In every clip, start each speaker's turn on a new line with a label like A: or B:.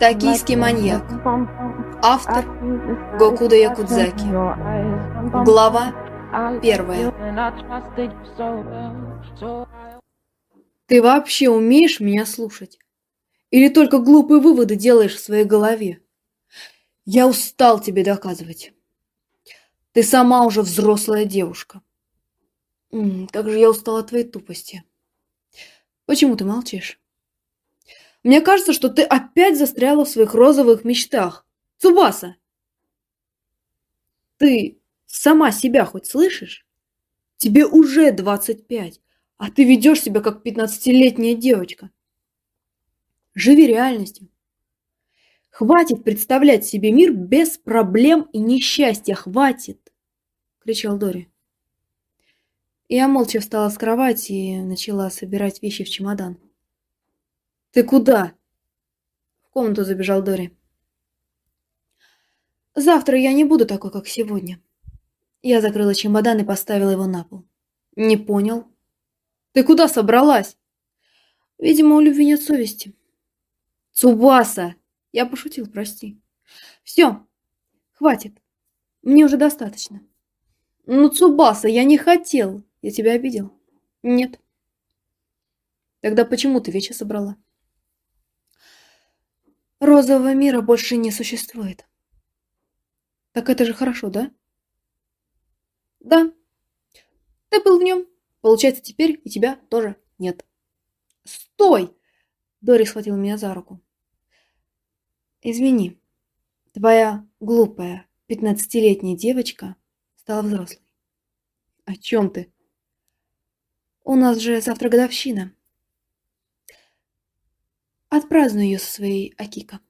A: Токийский маньяк. Автор Гокуда Якудзаки. Глава первая. Ты вообще умеешь меня слушать? Или только глупые выводы делаешь в своей голове? Я устал тебе доказывать. Ты сама уже взрослая девушка. Как же я устала от твоей тупости. Почему ты молчишь? Мне кажется, что ты опять застряла в своих розовых мечтах. Цубаса! Ты сама себя хоть слышишь? Тебе уже 25, а ты ведешь себя как 15-летняя девочка. Живи реальностью. Хватит представлять себе мир без проблем и несчастья. Хватит! Кричал Дори. Я молча встала с кровати и начала собирать вещи в чемодан. «Ты куда?» В комнату забежал Дори. «Завтра я не буду такой, как сегодня». Я закрыла чемодан и поставила его на пол. «Не понял. Ты куда собралась?» «Видимо, у любви нет совести». «Цубаса!» Я пошутил, прости. «Все, хватит. Мне уже достаточно». «Ну, Цубаса, я не хотел. Я тебя обидел?» «Нет». «Тогда почему ты вещи собрала?» «Розового мира больше не существует». «Так это же хорошо, да?» «Да. Ты был в нем. Получается, теперь и тебя тоже нет». «Стой!» Дори схватил меня за руку. «Извини, твоя глупая пятнадцатилетняя девочка стала взрослой». «О чем ты?» «У нас же завтра годовщина». «Отпраздную ее со своей Акика».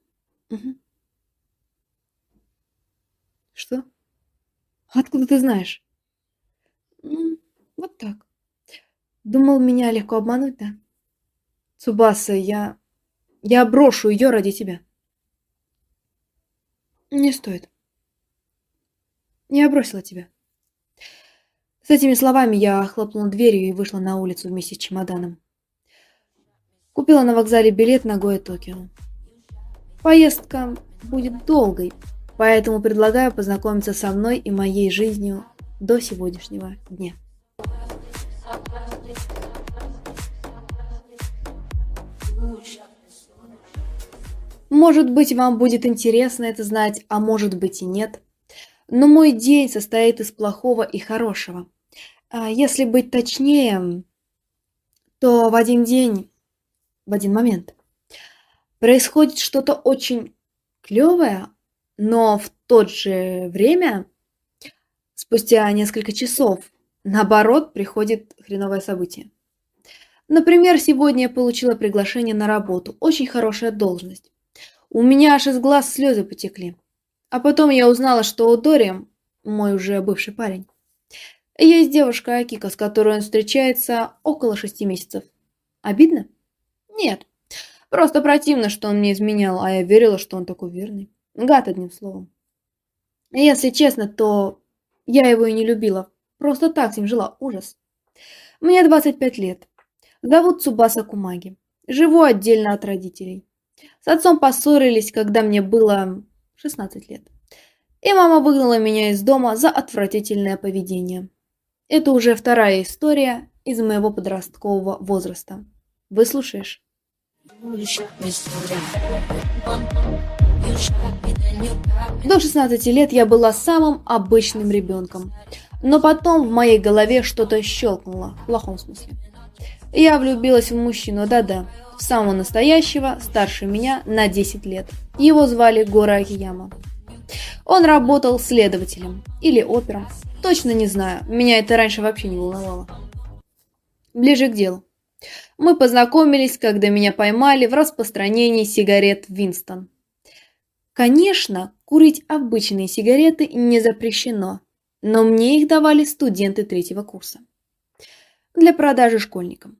A: Мгм. «Что? Откуда ты знаешь?» «Ну, вот так. Думал, меня легко обмануть, да?» «Цубаса, я... я брошу ее ради тебя». «Не стоит. Я бросила тебя». С этими словами я хлопнула дверью и вышла на улицу вместе с чемоданом. Купила на вокзале билет на Гоя Токио. Поездка будет долгой, поэтому предлагаю познакомиться со мной и моей жизнью до сегодняшнего дня. Может быть, вам будет интересно это знать, а может быть и нет. Но мой день состоит из плохого и хорошего. А если быть точнее, то в один день, в один момент, происходит что-то очень клевое, но в то же время, спустя несколько часов, наоборот, приходит хреновое событие. Например, сегодня я получила приглашение на работу, очень хорошая должность. У меня аж из глаз слезы потекли. А потом я узнала, что у Дори, мой уже бывший парень, есть девушка Акика, с которой он встречается около шести месяцев. Обидно? Нет. Просто противно, что он мне изменял, а я верила, что он такой верный. Гад, одним словом. Если честно, то я его и не любила. Просто так с ним жила. Ужас. Мне 25 лет. Зовут Цубаса Кумаги. Живу отдельно от родителей. С отцом поссорились, когда мне было 16 лет. И мама выгнала меня из дома за отвратительное поведение. Это уже вторая история из моего подросткового возраста. Выслушаешь? До 16 лет я была самым обычным ребенком. Но потом в моей голове что-то щелкнуло, в плохом смысле. Я влюбилась в мужчину, да-да, в самого настоящего, старше меня на 10 лет. Его звали Гора Акияма. Он работал следователем или опером. Точно не знаю, меня это раньше вообще не волновало. Ближе к делу. Мы познакомились, когда меня поймали в распространении сигарет Винстон. Конечно, курить обычные сигареты не запрещено, но мне их давали студенты третьего курса. Для продажи школьникам.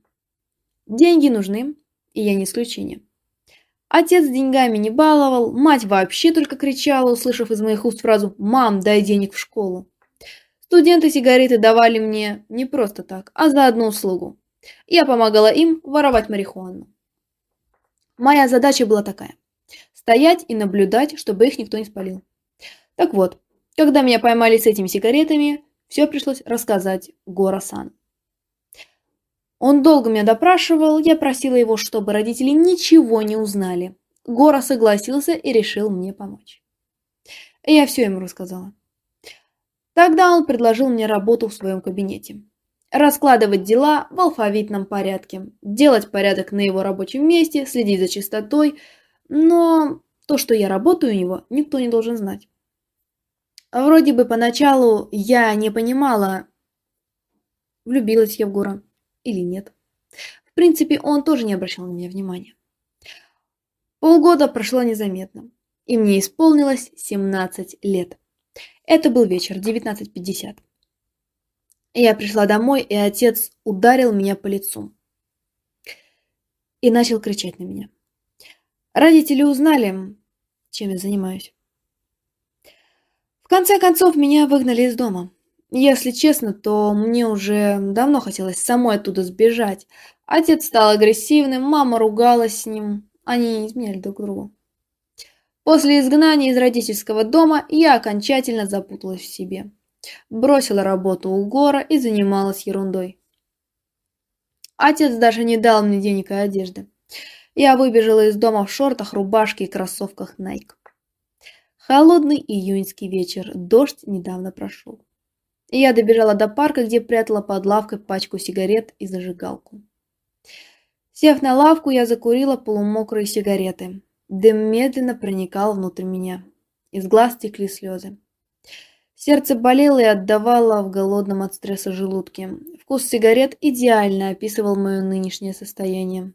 A: Деньги нужны, и я не исключение. Отец деньгами не баловал, мать вообще только кричала, услышав из моих уст фразу «Мам, дай денег в школу». Студенты сигареты давали мне не просто так, а за одну услугу. Я помогала им воровать марихуану. Моя задача была такая – стоять и наблюдать, чтобы их никто не спалил. Так вот, когда меня поймали с этими сигаретами, все пришлось рассказать Гора-сан. Он долго меня допрашивал, я просила его, чтобы родители ничего не узнали. Гора согласился и решил мне помочь. Я все ему рассказала. Тогда он предложил мне работу в своем кабинете. Раскладывать дела в алфавитном порядке, делать порядок на его рабочем месте, следить за чистотой, но то, что я работаю у него, никто не должен знать. Вроде бы поначалу я не понимала, влюбилась я в Гора или нет. В принципе, он тоже не обращал на меня внимания. Полгода прошло незаметно, и мне исполнилось 17 лет. Это был вечер, 19.50. Я пришла домой, и отец ударил меня по лицу. И начал кричать на меня. Родители узнали, чем я занимаюсь. В конце концов, меня выгнали из дома. Если честно, то мне уже давно хотелось самой оттуда сбежать. Отец стал агрессивным, мама ругалась с ним. Они изменяли друг другу. После изгнания из родительского дома я окончательно запуталась в себе. Бросила работу у Гора и занималась ерундой. Отец даже не дал мне денег и одежды. Я выбежала из дома в шортах, рубашке и кроссовках Nike. Холодный июньский вечер, дождь недавно прошел я добежала до парка, где прятала под лавкой пачку сигарет и зажигалку. Сев на лавку, я закурила полумокрые сигареты. Дым медленно проникал внутрь меня. Из глаз текли слезы. Сердце болело и отдавало в голодном от стресса желудке. Вкус сигарет идеально описывал мое нынешнее состояние.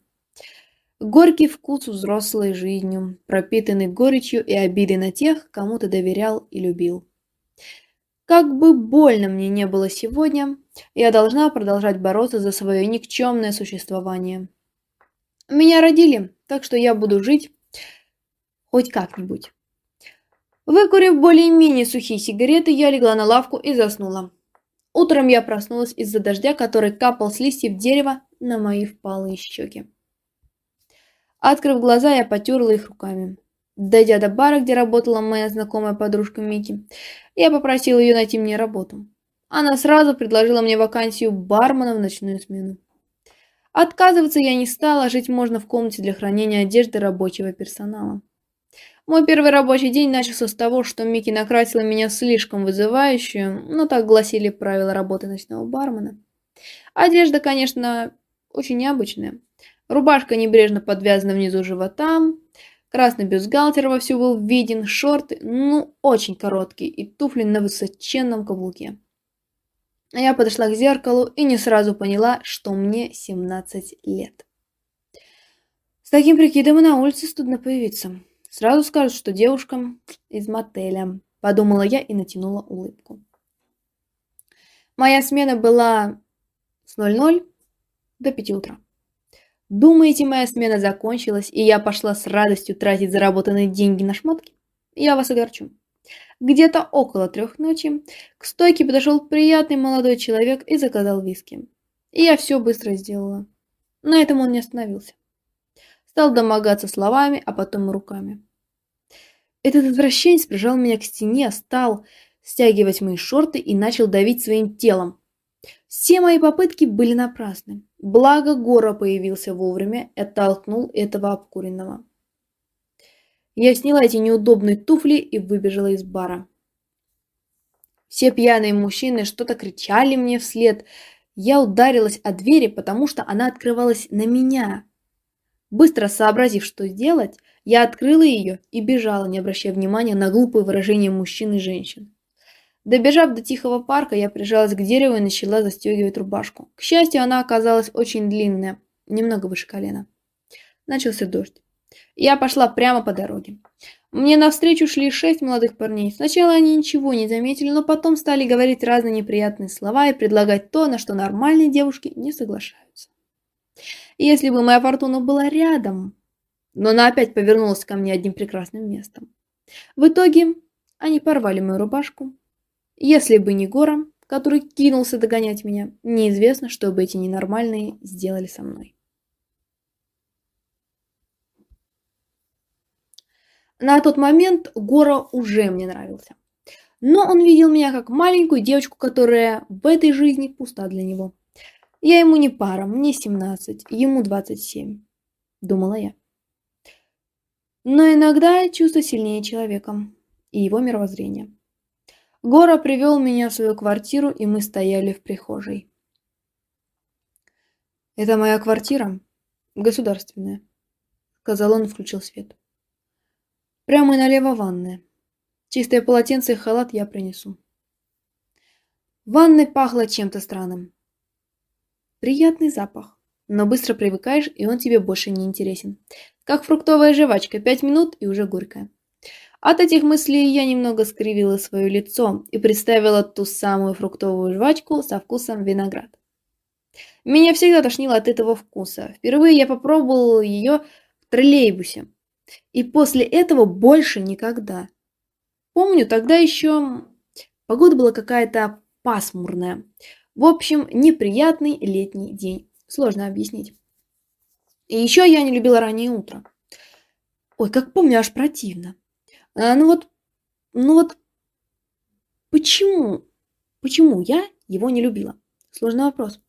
A: Горький вкус взрослой жизнью, пропитанный горечью и обидой на тех, кому ты доверял и любил. Как бы больно мне не было сегодня, я должна продолжать бороться за свое никчемное существование. Меня родили, так что я буду жить хоть как-нибудь. Выкурив более-менее сухие сигареты, я легла на лавку и заснула. Утром я проснулась из-за дождя, который капал с листьев дерева на мои впалые щеки. Открыв глаза, я потерла их руками. Дойдя до бара, где работала моя знакомая подружка Мики, я попросила ее найти мне работу. Она сразу предложила мне вакансию бармена в ночную смену. Отказываться я не стала, жить можно в комнате для хранения одежды рабочего персонала. Мой первый рабочий день начался с того, что Микки накрасила меня слишком вызывающую, но так гласили правила работы ночного бармена. Одежда, конечно, очень необычная. Рубашка небрежно подвязана внизу живота, Красный бюстгальтер вовсю был виден, шорты, ну, очень короткие, и туфли на высоченном каблуке. Я подошла к зеркалу и не сразу поняла, что мне 17 лет. С таким прикидом и на улице стыдно появиться. Сразу скажут, что девушка из мотеля. Подумала я и натянула улыбку. Моя смена была с 00 до 5 утра. Думаете, моя смена закончилась, и я пошла с радостью тратить заработанные деньги на шмотки? Я вас огорчу. Где-то около трех ночи к стойке подошел приятный молодой человек и заказал виски. И я все быстро сделала. На этом он не остановился. Стал домогаться словами, а потом руками. Этот извращенец прижал меня к стене, стал стягивать мои шорты и начал давить своим телом. Все мои попытки были напрасны. Благо Гора появился вовремя и оттолкнул этого обкуренного. Я сняла эти неудобные туфли и выбежала из бара. Все пьяные мужчины что-то кричали мне вслед. Я ударилась о двери, потому что она открывалась на меня. Быстро сообразив, что сделать, я открыла ее и бежала, не обращая внимания на глупые выражения мужчин и женщин. Добежав до тихого парка, я прижалась к дереву и начала застегивать рубашку. К счастью, она оказалась очень длинная, немного выше колена. Начался дождь. Я пошла прямо по дороге. Мне навстречу шли шесть молодых парней. Сначала они ничего не заметили, но потом стали говорить разные неприятные слова и предлагать то, на что нормальные девушки не соглашаются. если бы моя фортуна была рядом, но она опять повернулась ко мне одним прекрасным местом. В итоге они порвали мою рубашку, если бы не Гора, который кинулся догонять меня. Неизвестно, что бы эти ненормальные сделали со мной. На тот момент Гора уже мне нравился. Но он видел меня как маленькую девочку, которая в этой жизни пуста для него. Я ему не пара, мне 17, ему 27, думала я. Но иногда чувство сильнее человека и его мировоззрения. Гора привел меня в свою квартиру, и мы стояли в прихожей. «Это моя квартира, государственная», — сказал он и включил свет. «Прямо и налево ванная. Чистое полотенце и халат я принесу». В ванной пахло чем-то странным. Приятный запах, но быстро привыкаешь, и он тебе больше не интересен. Как фруктовая жвачка, пять минут и уже горькая. От этих мыслей я немного скривила свое лицо и представила ту самую фруктовую жвачку со вкусом виноград. Меня всегда тошнило от этого вкуса. Впервые я попробовала ее в троллейбусе. И после этого больше никогда. Помню, тогда еще погода была какая-то пасмурная. В общем, неприятный летний день. Сложно объяснить. И еще я не любила раннее утро. Ой, как помню, аж противно. А, ну вот, ну вот, почему, почему я его не любила? Сложный вопрос.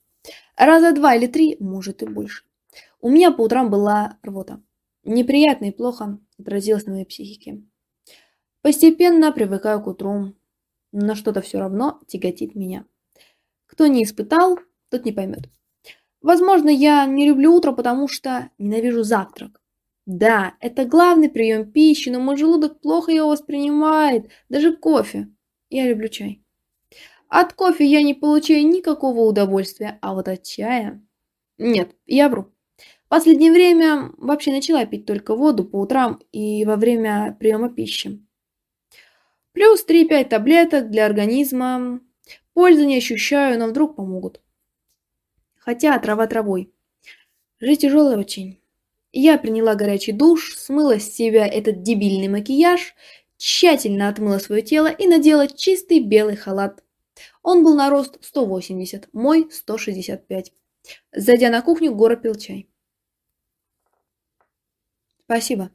A: Раза два или три, может и больше. У меня по утрам была рвота. Неприятно и плохо отразилось на моей психике. Постепенно привыкаю к утру, но что-то все равно тяготит меня. Кто не испытал, тот не поймет. Возможно, я не люблю утро, потому что ненавижу завтрак. Да, это главный прием пищи, но мой желудок плохо его воспринимает, даже кофе. Я люблю чай. От кофе я не получаю никакого удовольствия, а вот от чая... Нет, я вру. Последнее время вообще начала пить только воду по утрам и во время приема пищи. Плюс 3-5 таблеток для организма. Пользы не ощущаю, но вдруг помогут. Хотя трава травой. Жизнь тяжелая очень. Я приняла горячий душ, смыла с себя этот дебильный макияж, тщательно отмыла свое тело и надела чистый белый халат. Он был на рост 180, мой 165. Зайдя на кухню, Гора пил чай. «Спасибо»,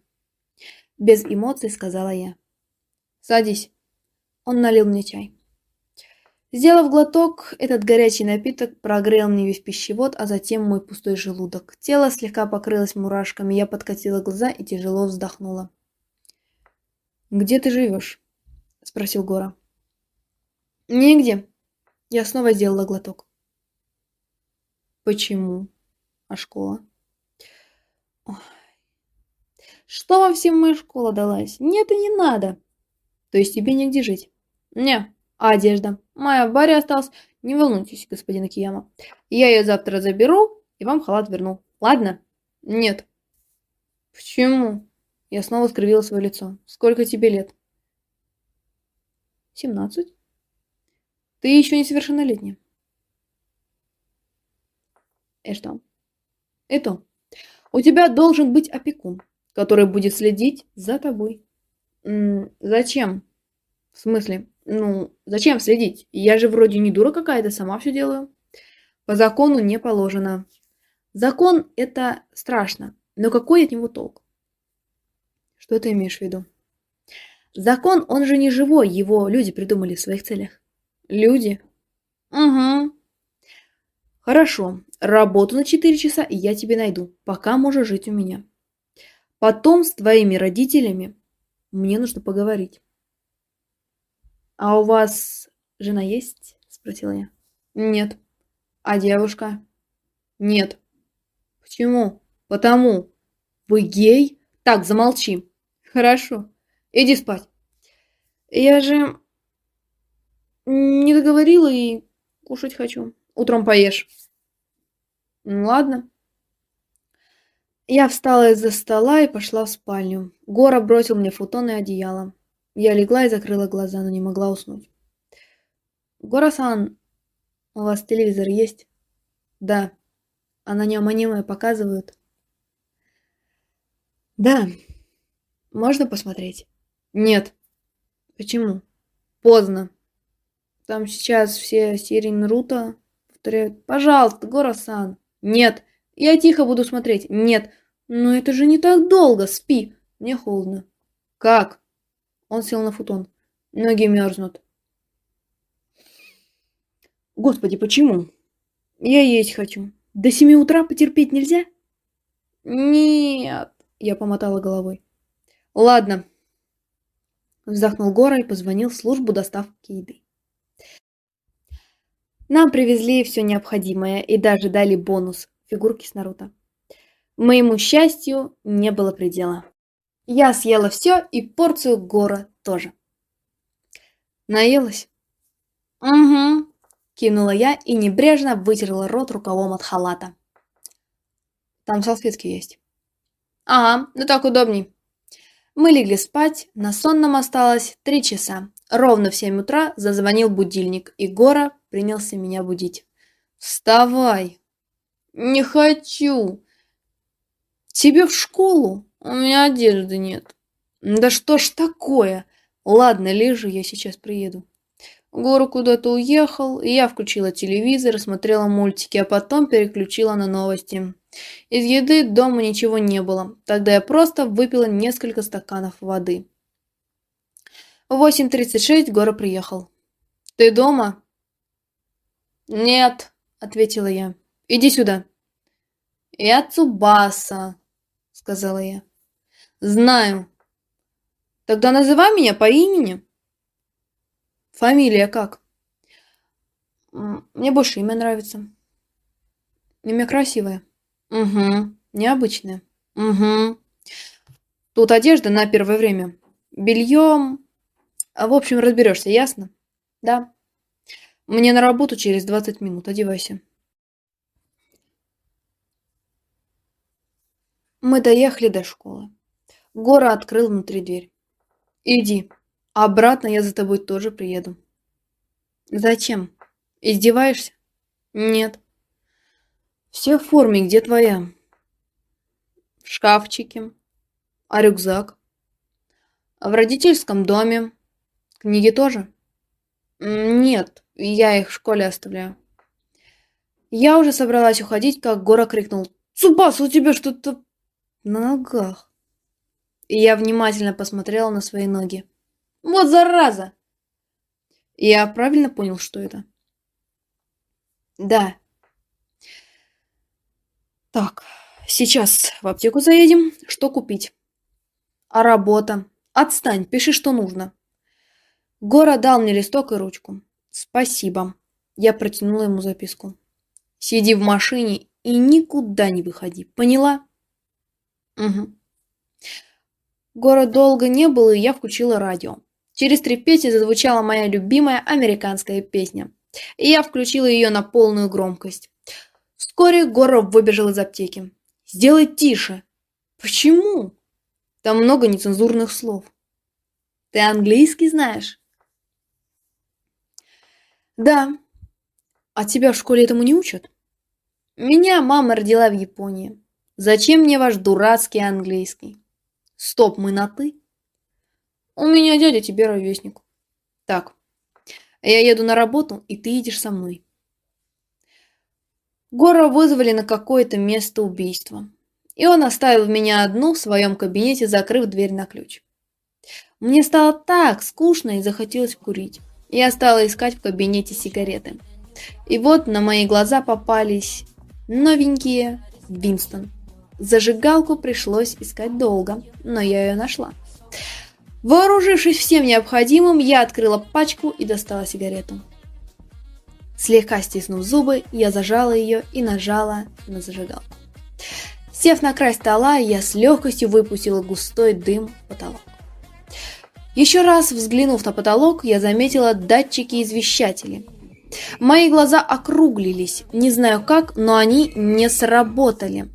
A: – без эмоций сказала я. «Садись». Он налил мне чай. Сделав глоток, этот горячий напиток прогрел мне весь пищевод, а затем мой пустой желудок. Тело слегка покрылось мурашками, я подкатила глаза и тяжело вздохнула. «Где ты живешь?» – спросил Гора. «Нигде». Я снова сделала глоток. «Почему? А школа?» Ой. «Что вам всем моя школа далась? Нет и не надо!» «То есть тебе негде жить?» «Не, а одежда? Моя Барри осталась. Не волнуйтесь, господин Акияма. Я ее завтра заберу и вам халат верну. Ладно? Нет. Почему? Я снова скривила свое лицо. Сколько тебе лет? Семнадцать. Ты еще несовершеннолетняя. И что? И то. У тебя должен быть опекун, который будет следить за тобой. М -м, зачем? В смысле? Ну, зачем следить? Я же вроде не дура какая-то, сама все делаю. По закону не положено. Закон – это страшно, но какой от него толк? Что ты имеешь в виду? Закон, он же не живой, его люди придумали в своих целях. Люди? Угу. Хорошо, работу на 4 часа я тебе найду, пока можешь жить у меня. Потом с твоими родителями мне нужно поговорить. «А у вас жена есть?» – спросила я. «Нет». «А девушка?» «Нет». «Почему?» «Потому». «Вы гей?» «Так, замолчи». «Хорошо. Иди спать». «Я же не договорила и кушать хочу. Утром поешь». «Ну ладно». Я встала из-за стола и пошла в спальню. Гора бросил мне футон и одеяло. Я легла и закрыла глаза, но не могла уснуть. «Гора-сан, у вас телевизор есть?» «Да». «А на нем аниме показывают?» «Да». «Можно посмотреть?» «Нет». «Почему?» «Поздно». Там сейчас все серии Наруто повторяют. Пожалуйста, Гора-сан. Нет. Я тихо буду смотреть. Нет. Но это же не так долго. Спи. Мне холодно. Как? Он сел на футон. Ноги мерзнут. Господи, почему? Я есть хочу. До семи утра потерпеть нельзя? Нет, я помотала головой. Ладно. Вздохнул Гора и позвонил в службу доставки еды. Нам привезли все необходимое и даже дали бонус – фигурки с Наруто. Моему счастью не было предела. Я съела все и порцию Гора тоже. Наелась? Угу, кинула я и небрежно вытерла рот рукавом от халата. Там салфетки есть. Ага, ну так удобней. Мы легли спать, на сон нам осталось три часа. Ровно в семь утра зазвонил будильник, и Гора принялся меня будить. «Вставай!» «Не хочу!» «Тебе в школу? У меня одежды нет». «Да что ж такое? Ладно, лежи, я сейчас приеду». Гора куда-то уехал, и я включила телевизор, смотрела мультики, а потом переключила на новости. Из еды дома ничего не было, тогда я просто выпила несколько стаканов воды. В 8.36 Гора приехал. «Ты дома?» «Нет», — ответила я. «Иди сюда». «Я Цубаса», — сказала я. «Знаю». «Тогда называй меня по имени». Фамилия как? Мне больше имя нравится. Имя красивое. Угу. Необычное. Угу. Тут одежда на первое время. Бельем. В общем, разберешься, ясно? Да. Мне на работу через 20 минут. Одевайся. Мы доехали до школы. Гора открыл внутри дверь. Иди. Обратно я за тобой тоже приеду. Зачем? Издеваешься? Нет. Все в форме, где твоя? В шкафчике. А рюкзак? В родительском доме. Книги тоже? Нет, я их в школе оставляю. Я уже собралась уходить, как Гора крикнул. «Цубас, у тебя что-то на ногах!» Я внимательно посмотрела на свои ноги. Вот зараза! Я правильно понял, что это? Да. Так, сейчас в аптеку заедем. Что купить? А работа? Отстань, пиши, что нужно. Гора дал мне листок и ручку. Спасибо. Я протянула ему записку. Сиди в машине и никуда не выходи. Поняла? Угу. Гора долго не было, и я включила радио. Через три песни зазвучала моя любимая американская песня, и я включила ее на полную громкость. Вскоре Горов выбежал из аптеки. «Сделай тише!» «Почему?» «Там много нецензурных слов». «Ты английский знаешь?» «Да». «А тебя в школе этому не учат?» «Меня мама родила в Японии. Зачем мне ваш дурацкий английский?» «Стоп, мы на «ты»?» У меня дядя тебе ровесник. Так, я еду на работу, и ты едешь со мной. Гора вызвали на какое-то место убийства. И он оставил меня одну в своем кабинете, закрыв дверь на ключ. Мне стало так скучно и захотелось курить. Я стала искать в кабинете сигареты. И вот на мои глаза попались новенькие Винстон. Зажигалку пришлось искать долго, но я ее нашла. Вооружившись всем необходимым, я открыла пачку и достала сигарету. Слегка стиснув зубы, я зажала ее и нажала на зажигалку. Сев на край стола, я с легкостью выпустила густой дым в потолок. Еще раз взглянув на потолок, я заметила датчики-извещатели. Мои глаза округлились, не знаю как, но они не сработали.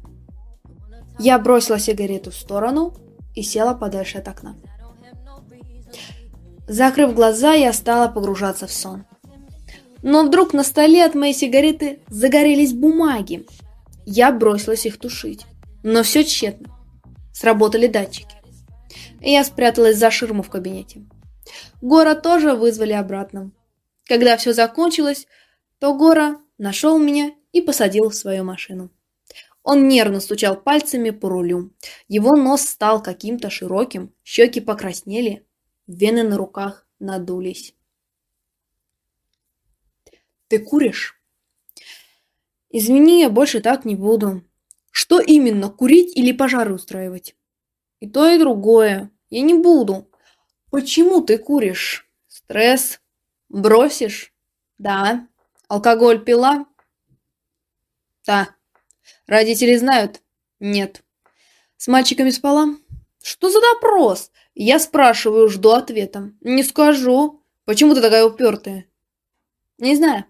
A: Я бросила сигарету в сторону и села подальше от окна. Закрыв глаза, я стала погружаться в сон. Но вдруг на столе от моей сигареты загорелись бумаги. Я бросилась их тушить. Но все тщетно. Сработали датчики. Я спряталась за ширму в кабинете. Гора тоже вызвали обратно. Когда все закончилось, то Гора нашел меня и посадил в свою машину. Он нервно стучал пальцами по рулю. Его нос стал каким-то широким, щеки покраснели, вены на руках надулись. «Ты куришь?» «Извини, я больше так не буду». «Что именно, курить или пожары устраивать?» «И то, и другое. Я не буду». «Почему ты куришь?» «Стресс. Бросишь?» «Да». «Алкоголь пила?» «Да». Родители знают? Нет. С мальчиками спала? Что за допрос? Я спрашиваю, жду ответа. Не скажу. Почему ты такая упертая? Не знаю.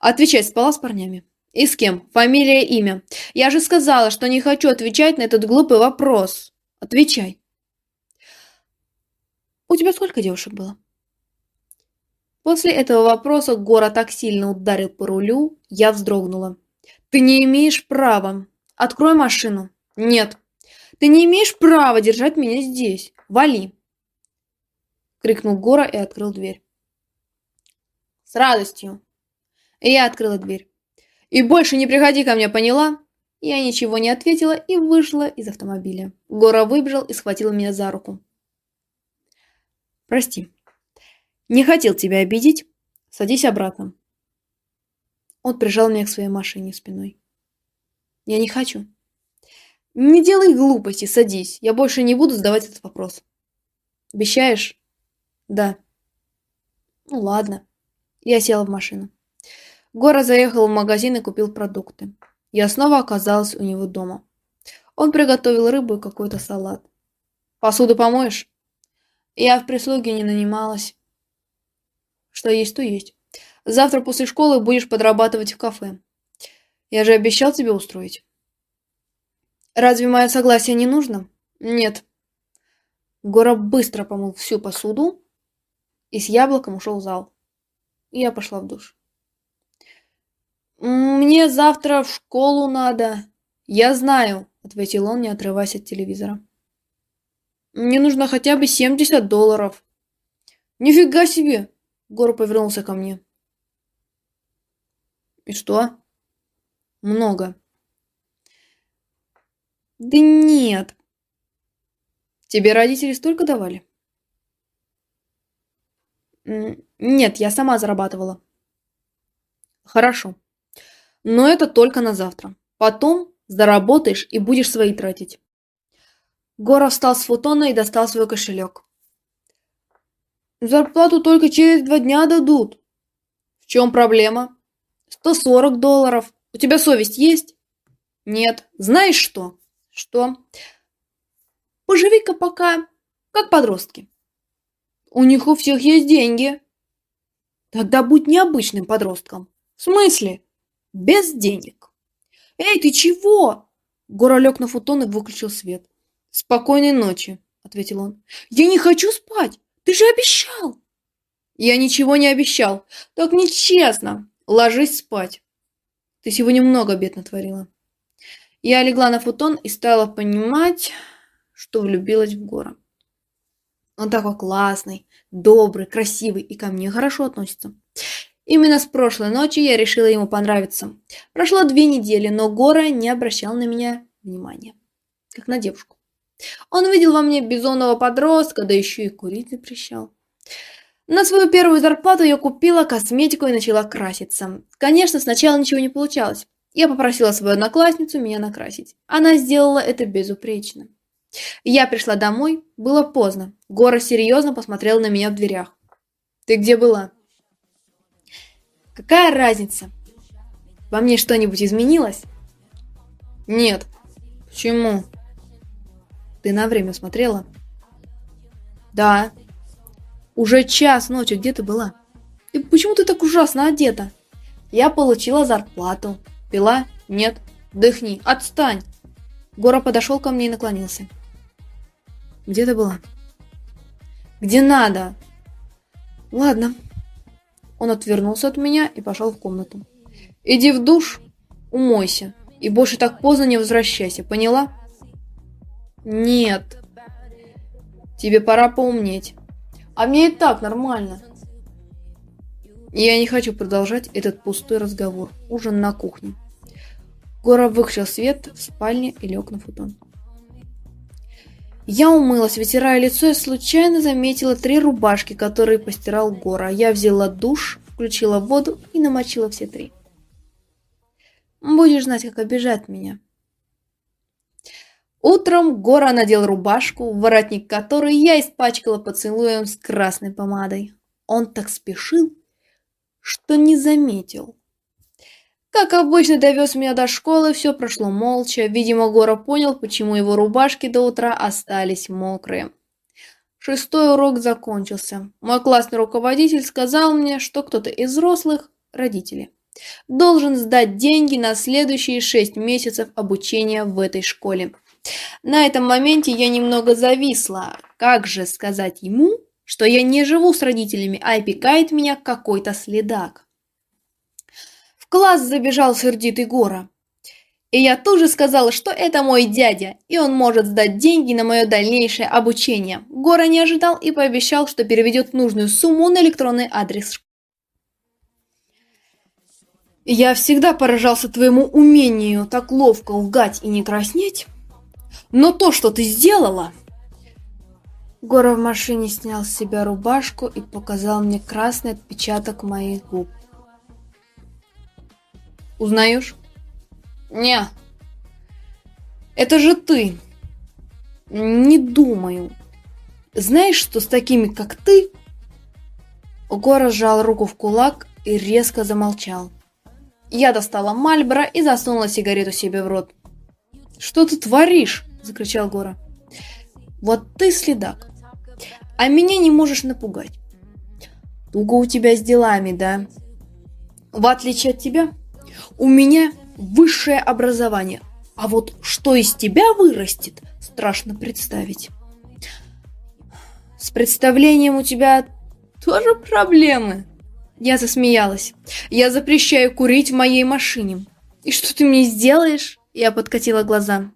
A: Отвечать, спала с парнями. И с кем? Фамилия, имя. Я же сказала, что не хочу отвечать на этот глупый вопрос. Отвечай. У тебя сколько девушек было? После этого вопроса Гора так сильно ударил по рулю, я вздрогнула. Ты не имеешь права. Открой машину. Нет. Ты не имеешь права держать меня здесь. Вали. Крикнул Гора и открыл дверь. С радостью. Я открыла дверь. И больше не приходи ко мне, поняла? Я ничего не ответила и вышла из автомобиля. Гора выбежал и схватил меня за руку. Прости. Не хотел тебя обидеть. Садись обратно. Он прижал меня к своей машине спиной. Я не хочу. Не делай глупости, садись. Я больше не буду задавать этот вопрос. Обещаешь? Да. Ну ладно. Я села в машину. Гора заехал в магазин и купил продукты. Я снова оказалась у него дома. Он приготовил рыбу и какой-то салат. Посуду помоешь? Я в прислуге не нанималась. Что есть, то есть. Завтра после школы будешь подрабатывать в кафе. Я же обещал тебе устроить. Разве мое согласие не нужно? Нет. Гора быстро помыл всю посуду и с яблоком ушел в зал. Я пошла в душ. «Мне завтра в школу надо». «Я знаю», — ответил он, не отрываясь от телевизора. «Мне нужно хотя бы 70 долларов». «Нифига себе!» — Гора повернулся ко мне. И что? Много. Да нет. Тебе родители столько давали? Нет, я сама зарабатывала. Хорошо. Но это только на завтра. Потом заработаешь и будешь свои тратить. Гора встал с футона и достал свой кошелек. Зарплату только через два дня дадут. В чем проблема? 140 долларов. У тебя совесть есть? Нет. Знаешь что? Что? Поживи-ка пока, как подростки. У них у всех есть деньги. Тогда будь необычным подростком. В смысле? Без денег. Эй, ты чего? Гора лег на футон и выключил свет. Спокойной ночи, ответил он. Я не хочу спать. Ты же обещал. Я ничего не обещал. Так нечестно. Ложись спать. Ты сегодня много бед натворила. Я легла на футон и стала понимать, что влюбилась в Гора. Он такой классный, добрый, красивый и ко мне хорошо относится. Именно с прошлой ночи я решила ему понравиться. Прошло две недели, но Гора не обращал на меня внимания, как на девушку. Он видел во мне безумного подростка, да еще и курить запрещал. На свою первую зарплату я купила косметику и начала краситься. Конечно, сначала ничего не получалось. Я попросила свою одноклассницу меня накрасить. Она сделала это безупречно. Я пришла домой, было поздно. Гора серьезно посмотрел на меня в дверях. «Ты где была?» «Какая разница? Во мне что-нибудь изменилось?» «Нет». «Почему?» «Ты на время смотрела?» «Да». Уже час ночи, где ты была? И почему ты так ужасно одета? Я получила зарплату. Пила? Нет. Дыхни, отстань. Гора подошел ко мне и наклонился. Где ты была? Где надо? Ладно. Он отвернулся от меня и пошел в комнату. Иди в душ, умойся. И больше так поздно не возвращайся, поняла? Нет. Тебе пора поумнеть. А мне и так нормально. Я не хочу продолжать этот пустой разговор. Ужин на кухне. Гора выключил свет в спальне и лег на футон. Я умылась, вытирая лицо, и случайно заметила три рубашки, которые постирал Гора. Я взяла душ, включила воду и намочила все три. Будешь знать, как обижать меня. Утром Гора надел рубашку, воротник которой я испачкала поцелуем с красной помадой. Он так спешил, что не заметил. Как обычно, довез меня до школы, все прошло молча. Видимо, Гора понял, почему его рубашки до утра остались мокрые. Шестой урок закончился. Мой классный руководитель сказал мне, что кто-то из взрослых, родители, должен сдать деньги на следующие шесть месяцев обучения в этой школе. На этом моменте я немного зависла. Как же сказать ему, что я не живу с родителями, а опекает меня какой-то следак? В класс забежал сердитый Гора. И я тут же сказала, что это мой дядя, и он может сдать деньги на мое дальнейшее обучение. Гора не ожидал и пообещал, что переведет нужную сумму на электронный адрес. Я всегда поражался твоему умению так ловко лгать и не краснеть. Но то, что ты сделала... Гора в машине снял с себя рубашку и показал мне красный отпечаток моих губ. Узнаешь? Не. Это же ты. Не думаю. Знаешь, что с такими, как ты... Гора сжал руку в кулак и резко замолчал. Я достала Мальборо и засунула сигарету себе в рот. «Что ты творишь?» – закричал Гора. «Вот ты следак, а меня не можешь напугать. Туго у тебя с делами, да? В отличие от тебя, у меня высшее образование, а вот что из тебя вырастет, страшно представить. С представлением у тебя тоже проблемы?» Я засмеялась. «Я запрещаю курить в моей машине. И что ты мне сделаешь?» Я подкатила глаза.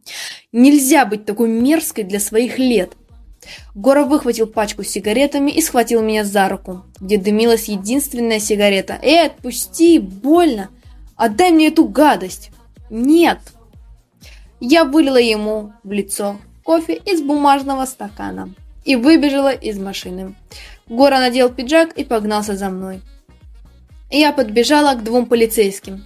A: «Нельзя быть такой мерзкой для своих лет!» Гора выхватил пачку с сигаретами и схватил меня за руку, где дымилась единственная сигарета. «Эй, отпусти! Больно! Отдай мне эту гадость!» «Нет!» Я вылила ему в лицо кофе из бумажного стакана и выбежала из машины. Гора надел пиджак и погнался за мной. Я подбежала к двум полицейским.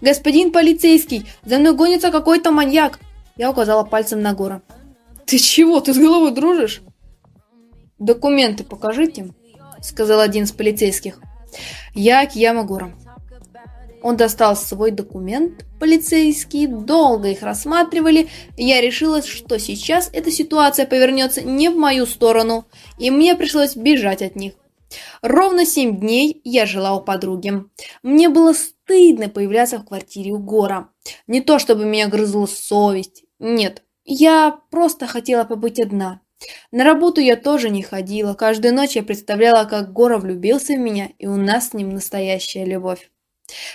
A: «Господин полицейский, за мной гонится какой-то маньяк!» Я указала пальцем на Гора. «Ты чего, ты с головой дружишь?» «Документы покажите», — сказал один из полицейских. «Я Кьяма Гора». Он достал свой документ, полицейские долго их рассматривали, и я решила, что сейчас эта ситуация повернется не в мою сторону, и мне пришлось бежать от них. Ровно семь дней я жила у подруги. Мне было стыдно появляться в квартире у Гора. Не то чтобы меня грызла совесть. Нет, я просто хотела побыть одна. На работу я тоже не ходила. Каждую ночь я представляла, как Гора влюбился в меня, и у нас с ним настоящая любовь.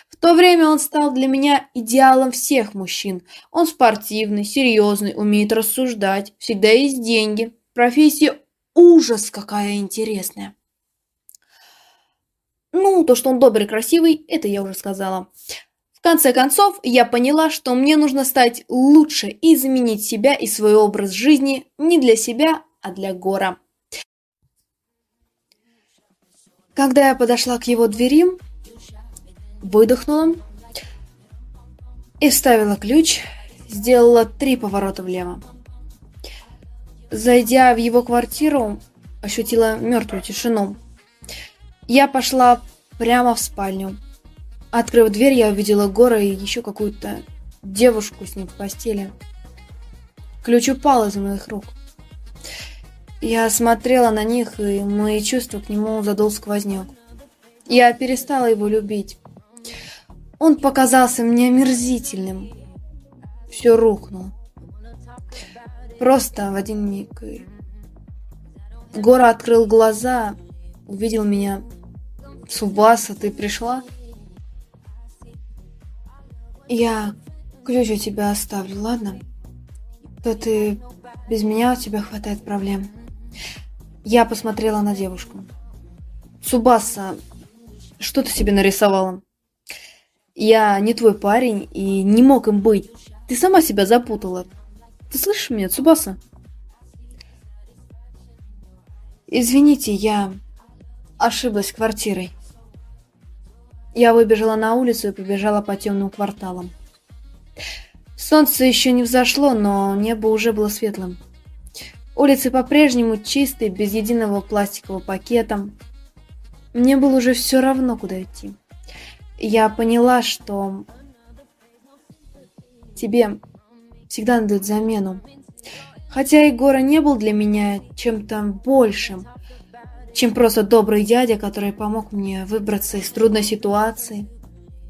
A: В то время он стал для меня идеалом всех мужчин. Он спортивный, серьезный, умеет рассуждать, всегда есть деньги. Профессия ужас какая интересная. Ну, то, что он добрый, красивый, это я уже сказала. В конце концов, я поняла, что мне нужно стать лучше и изменить себя и свой образ жизни не для себя, а для Гора. Когда я подошла к его двери, выдохнула и вставила ключ, сделала три поворота влево. Зайдя в его квартиру, ощутила мертвую тишину. Я пошла прямо в спальню. Открыв дверь, я увидела Гора и еще какую-то девушку с ним в постели. Ключ упал из моих рук. Я смотрела на них, и мои чувства к нему задул сквозняк. Я перестала его любить. Он показался мне омерзительным. Все рухнуло. Просто в один миг. Гора открыл глаза, увидел меня Субаса, ты пришла? Я ключ у тебя оставлю, ладно? То ты без меня у тебя хватает проблем. Я посмотрела на девушку. Субаса, Что ты себе нарисовала? Я не твой парень и не мог им быть. Ты сама себя запутала. Ты слышишь меня, Цубаса? Извините, я ошиблась квартирой. Я выбежала на улицу и побежала по темным кварталам. Солнце еще не взошло, но небо уже было светлым. Улицы по-прежнему чистые, без единого пластикового пакета. Мне было уже все равно, куда идти. Я поняла, что тебе всегда надо замену. Хотя Егора не был для меня чем-то большим, чем просто добрый дядя, который помог мне выбраться из трудной ситуации.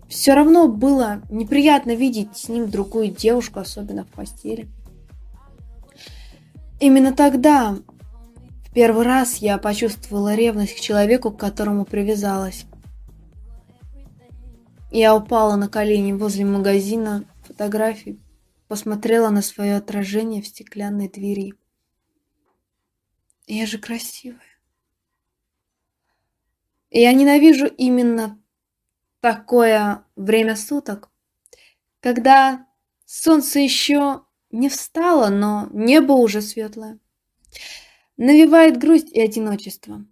A: Все равно было неприятно видеть с ним другую девушку, особенно в постели. Именно тогда, в первый раз, я почувствовала ревность к человеку, к которому привязалась. Я упала на колени возле магазина фотографий, посмотрела на свое отражение в стеклянной двери. Я же красивая. Я ненавижу именно такое время суток, когда солнце еще не встало, но небо уже светлое. Навевает грусть и одиночество.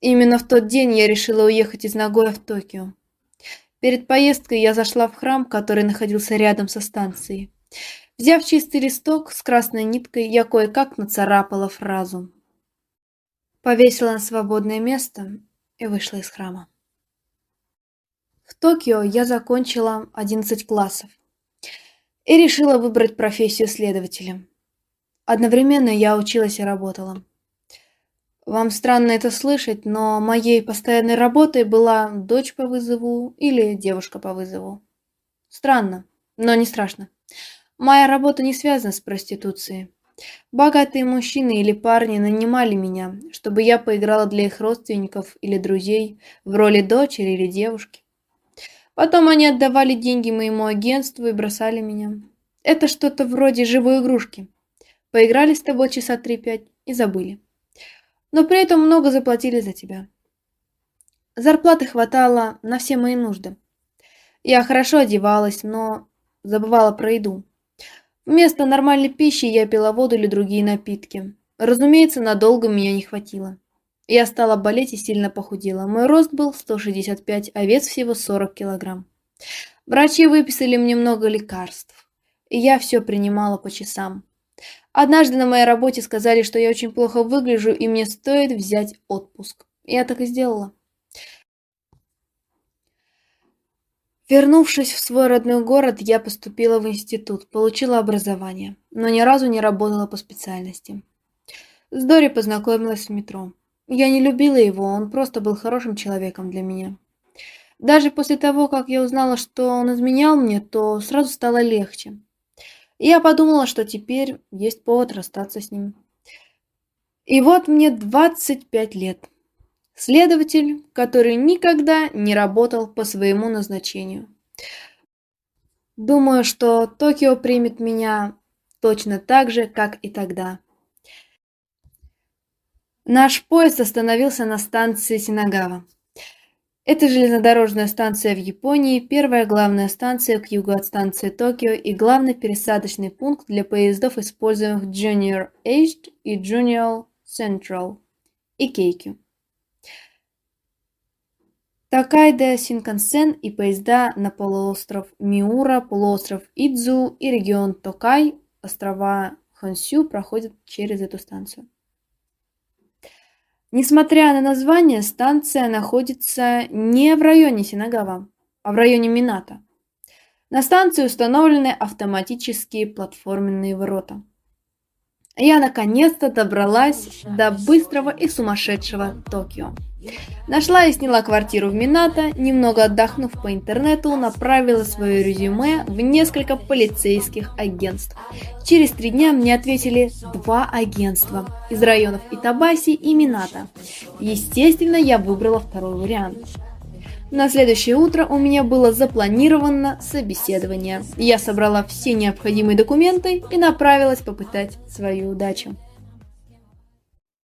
A: Именно в тот день я решила уехать из Нагоя в Токио. Перед поездкой я зашла в храм, который находился рядом со станцией. Взяв чистый листок с красной ниткой, я кое-как нацарапала фразу. Повесила на свободное место и вышла из храма. В Токио я закончила 11 классов и решила выбрать профессию следователя. Одновременно я училась и работала. Вам странно это слышать, но моей постоянной работой была дочь по вызову или девушка по вызову. Странно, но не страшно. Моя работа не связана с проституцией. Богатые мужчины или парни нанимали меня, чтобы я поиграла для их родственников или друзей в роли дочери или девушки. Потом они отдавали деньги моему агентству и бросали меня. Это что-то вроде живой игрушки. Поиграли с тобой часа три-пять и забыли. Но при этом много заплатили за тебя. Зарплаты хватало на все мои нужды. Я хорошо одевалась, но забывала про еду. Вместо нормальной пищи я пила воду или другие напитки. Разумеется, надолго меня не хватило. Я стала болеть и сильно похудела. Мой рост был 165, а вес всего 40 килограмм. Врачи выписали мне много лекарств, и я все принимала по часам. Однажды на моей работе сказали, что я очень плохо выгляжу, и мне стоит взять отпуск. Я так и сделала. Вернувшись в свой родной город, я поступила в институт, получила образование, но ни разу не работала по специальности. С Дори познакомилась в метро. Я не любила его, он просто был хорошим человеком для меня. Даже после того, как я узнала, что он изменял мне, то сразу стало легче. Я подумала, что теперь есть повод расстаться с ним. И вот мне 25 лет. Следователь, который никогда не работал по своему назначению. Думаю, что Токио примет меня точно так же, как и тогда. Наш поезд остановился на станции Синагава. Это железнодорожная станция в Японии, первая главная станция к югу от станции Токио и главный пересадочный пункт для поездов, используемых Junior Aged и Junior Central и Кейкю. Такайда Синкансен и поезда на полуостров Миура, полуостров Идзу и регион Токай, острова Хонсю проходят через эту станцию. Несмотря на название, станция находится не в районе Синагава, а в районе Мината. На станции установлены автоматические платформенные ворота. Я наконец-то добралась до быстрого и сумасшедшего Токио. Нашла и сняла квартиру в Минато, немного отдохнув по интернету, направила свое резюме в несколько полицейских агентств. Через три дня мне ответили два агентства из районов Итабаси и Минато. Естественно, я выбрала второй вариант. На следующее утро у меня было запланировано собеседование. Я собрала все необходимые документы и направилась попытать свою удачу.